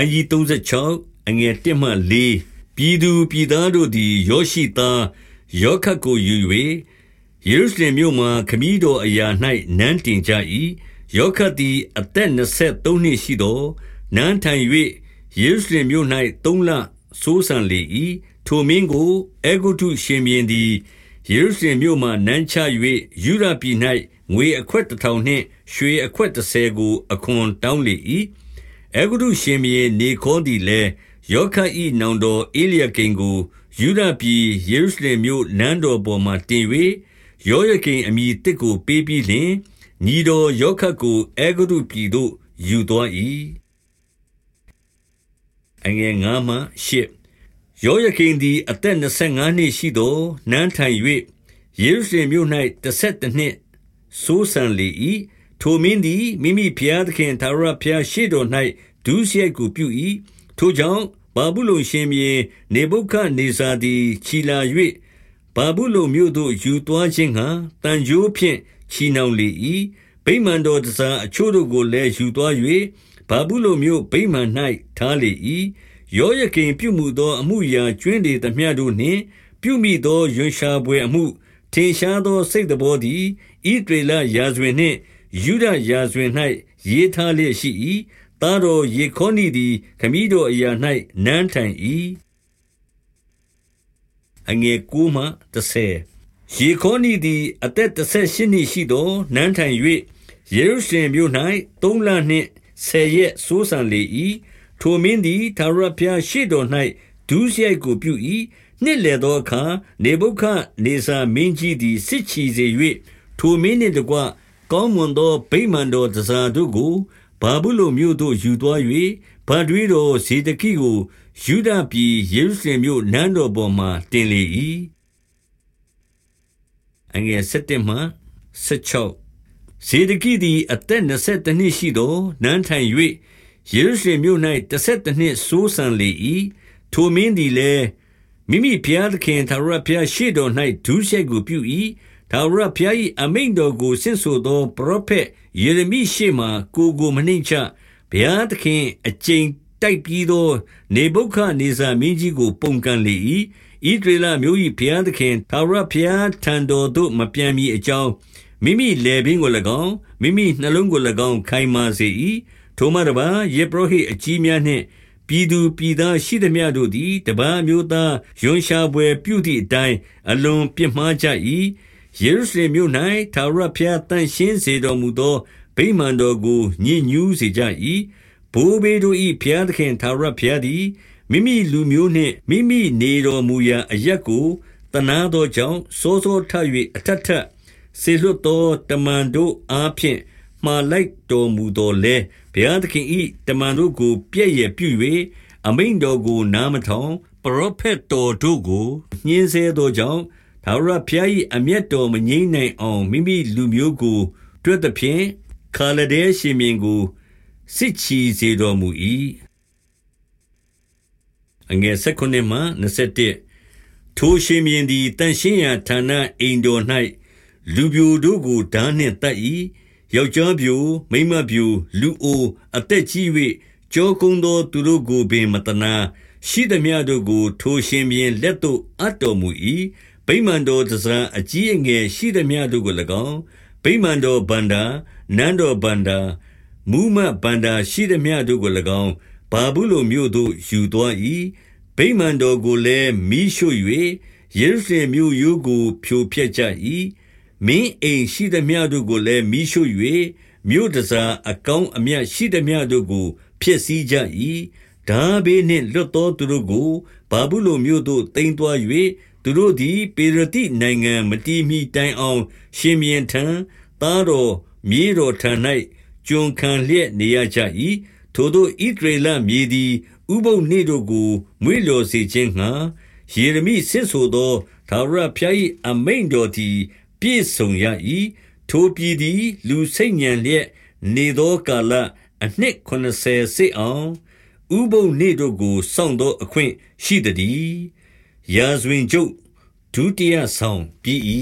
န်းကြီး36အငယ်1မှ4ပြည်သူပြည်သားတို့သည်ယောရှိသားယောခတ်ကိုယူ၍ယေရုရှလင်မြို့မှခမည်းတော်အရာ၌နန်းတင်ကြ၏ယောခတ်သည်အသက်23နှစ်ရှိသောနန်းထိုင်၍ယေရုရှလင်မြို့၌3လစိုးစံလေ၏ထိုမင်းကိုအေဂုတုရှင်ဘီရင်သည်ယေရုရှလင်မြို့မှနန်းချ၍ယူရပြည်၌ငွေအခွက်တစ်ထောင်နှင့်ရွှေအခွက်30ကိုအခွန်တောင်းလေ၏ အေဂုတုရှင်ဘီရင်နေခေါသည်လည်းယောခတ်၏နောင်တော်အေလျကိန်ကိုယူရပြည်ယေရုရှလင်မြို့နန်းတော်ပေါ်မှတင်၍ယောယကိန်အမည်တစ်ကိုပေးပြီးလျှင်ညီတော်ယောခတ်ကိုအေဂုတုပြည်သို့ယူသွား၏အငယ်9မှ10ယောယကိန်သည်အသက်25နှစ်ရှိသောနန်းထိုင်၍ယေရုရှလင်မြို့၌17နှစ်စိုးစံလေ၏ထိုမင်းသည်မိမိဖျားသခင်သာရဖျားရှိတော်၌ ဒုစရိုက်ကိုပြု၏ထိုကြောင့်ဘာဘူးလုံရှင်မြေနေဘုခနေဇာသည်ခြီလာ၍ဘာဘူးလုံမြို့သို့ယူသွားခြင်းဟံတန်ကြိုးဖြင့်ချီနှောင်လေ၏ဗိမာန်တော်တစားအချို့တို့ကိုလည်းယူသွား၍ဘာဘူးလုံမြို့ဗိမာန်၌ထားလေ၏ယောယကိန်ပြုမှုသောအမှုရာကျွင်းလေသမျှတို့နှင့် ပြုမိသောယွန်ရှာပွဲအမှုထင်ရှားသောစိတ်တော်သည်ဣဒေလရာဇဝင်နှင့်ယူဒရာဇဝင်၌ရေးထားလျက်ရှိ၏ သားတော်ယေခေါနိသည် ခမည်းတော်အရာ၌နန်းထိုင်၏အငယ်9မှ10ယေခေါနိသည် အသက်18နှစ်ရှိသောနန်းထိုင်၍ယေရုရှလင်မြို့၌3လနှင့်10ရက်စိုးစံလေ၏ထိုမင်းသည်သာရဖျားရှေ့တော်၌ဒုစရိုက်ကိုပြု၏နှစ်လေသောအခါနေဘုခနေဇာမင်းကြီးသည်စစ်ချီစေ၍ထိုမင်းနှင့်တကွကောင်းမွန်သောဗိမာန်တော်တစားတို့ကို ဘာဘူးလုမြို့သို့ ယူသွား၍ဗန်တွေးတော်ဇေဒကိကိုယူဒပြည်ယေရုရှလင်မြို့ နန်းတော်ပေါ်မှာ တင်လေ၏အငယ်7မှ16ဇေဒကိသည် အသက်20နှစ်ရှိသောနန်းထိုင်၍ယေရုရှလင်မြို့၌17နှစ်စိုးစံလေ၏ထိုမင်းသည်လည်း မိမိဘုရားသခင်သာရဘုရားရှေ့တော်၌ဒုစရိုက်ကို ပြု၏ ထာဝရဘုရား၏အမိန့်တော်ကိုဆင့်ဆိုသော ပရောဖက်ယေရမိရှေ့မှကိုကိုမနှိမ့်ချဘုရားသခင်အကျိန်တိုက်ပြီးသောနေဗုခဒ်နေဇာမင်းကြီးကို ပုန်ကန်လေ၏ဣဒရေလမျိုး၏ဘုရားသခင်ထာဝရဘုရားထံတော်သို့မပြန်မီအကြောင်းမိမိလေပင်ကို၎င်းမိမိနှလုံးကို၎င်းခိုင်မာစေ၏ထိုမှတပါယေဘရဟိအကြီးများနှင့်ပြည်သူပြည်သားရှိသမျှတို့သည်တပန်းမျိုးသားယွန်ရှာပွဲပြုသည့်အတိုင်းအလွန်ပြစ်မှားကြ၏ ယေရုရှလင်မြို့၌ထာဝရဘုရားတန်ရှင်းစေတော်မူသောဗိမာန်တော်ကိုညှဉ်းညူးစေကြ၏ဘိုးဘေးတို့၏ဘုရားသခင်ထာဝရဘုရားသည်မိမိလူမျိုးနှင့်မိမိနေတော်မူရာအရက်ကိုတနာသောကြောင့်စိုးစိုးထ၍အထက်ထက်ဆေလွတ်သောတမန်တို့အားဖြင့်မှားလိုက်တော်မူတော်လဲဘုရားသခင်၏တမန်တို့ကို ပြည့်ရပြု၍အမိန်တော်ကို နားမထောင်ပရောဖက်တော်တို့ကိုညှင်းဆဲသောကြောင့် ထာဝရဘုရား၏အမျက်တော်မငြိမ့်နိုင်အောင် မိမိလူမျိုးကို တွက်သဖြင့်ခါလဒဲရှင်မြင်းကိုစစ်ချီစေတော်မူ၏အငယ်16မှ21ထိုရှင်မြင်းသည်တန်ရှင်းရာဌာနအိမ်တော်၌လူပြိုတို့ကိုဓာနှင့်တတ်၏ယောက်ျားပြိုမိန်းမပြိုလူအိုအသက်ကြီး၍ကြောကုန်းသောသူတို့ကိုပင်မတနာရှိသမျှတို့ကို ထိုရှင်မြင်းလက်သို့အပ်တော်မူ၏ ဗိမာန်တော်တစားအကြီးအငယ်ရှိသမျှတို့ကို၎င်း ဗိမာန်တော်ဗန္တာနန်းတော်ဗန္တာမူမဗန္တာရှိသမျှတို့ကို၎င်းဘာဘူးလိုမြို့သို့ ယူသွား၏ဗိမာန်တော်ကိုလည်းမိရှို့၍ယေရုရှလင်မြို့ရိုးကို ဖြိုဖျက်ကြ၏မင်းအိမ်ရှိသမျှတို့ကိုလည်းမိရှို့၍မြို့တစားအကောင်းအမြတ်ရှိသမျှတို့ကို ဖျက်ဆီးကြ၏ဒါဘေးနှင့်လွတ်သောသူတို့ကိုဘာဘူးလိုမြို့သို့တင်သွား၍ သူတို့သည် ပေရတိနိုင်ငံမတည်မီတိုင်အောင် ရှင်မြင်းထံ သားတော်မြေတော်ထံ၌ကျွန်ခံလျက်နေရကြ၏ထိုတို့ဣဒရေလမြေသည် ဥပုပ်နေ့တို့ကို မွေးလျော်စေခြင်းငှာယေရမိဆင့်ဆိုသောသာရဖျား၏အမိန်တော်သည် ပြည့်စုံရ၏ထိုပြည်သည် လူစိတ်ညံလျက်နေသောကာလ အနှစ်80စိတ်အောင် ဥပုပ်နေ့တို့ကို စောင့်သောအခွင့်ရှိသည် ရာဇဝင်ကျုပ်ဒုတိယဆောင်ပြီး၏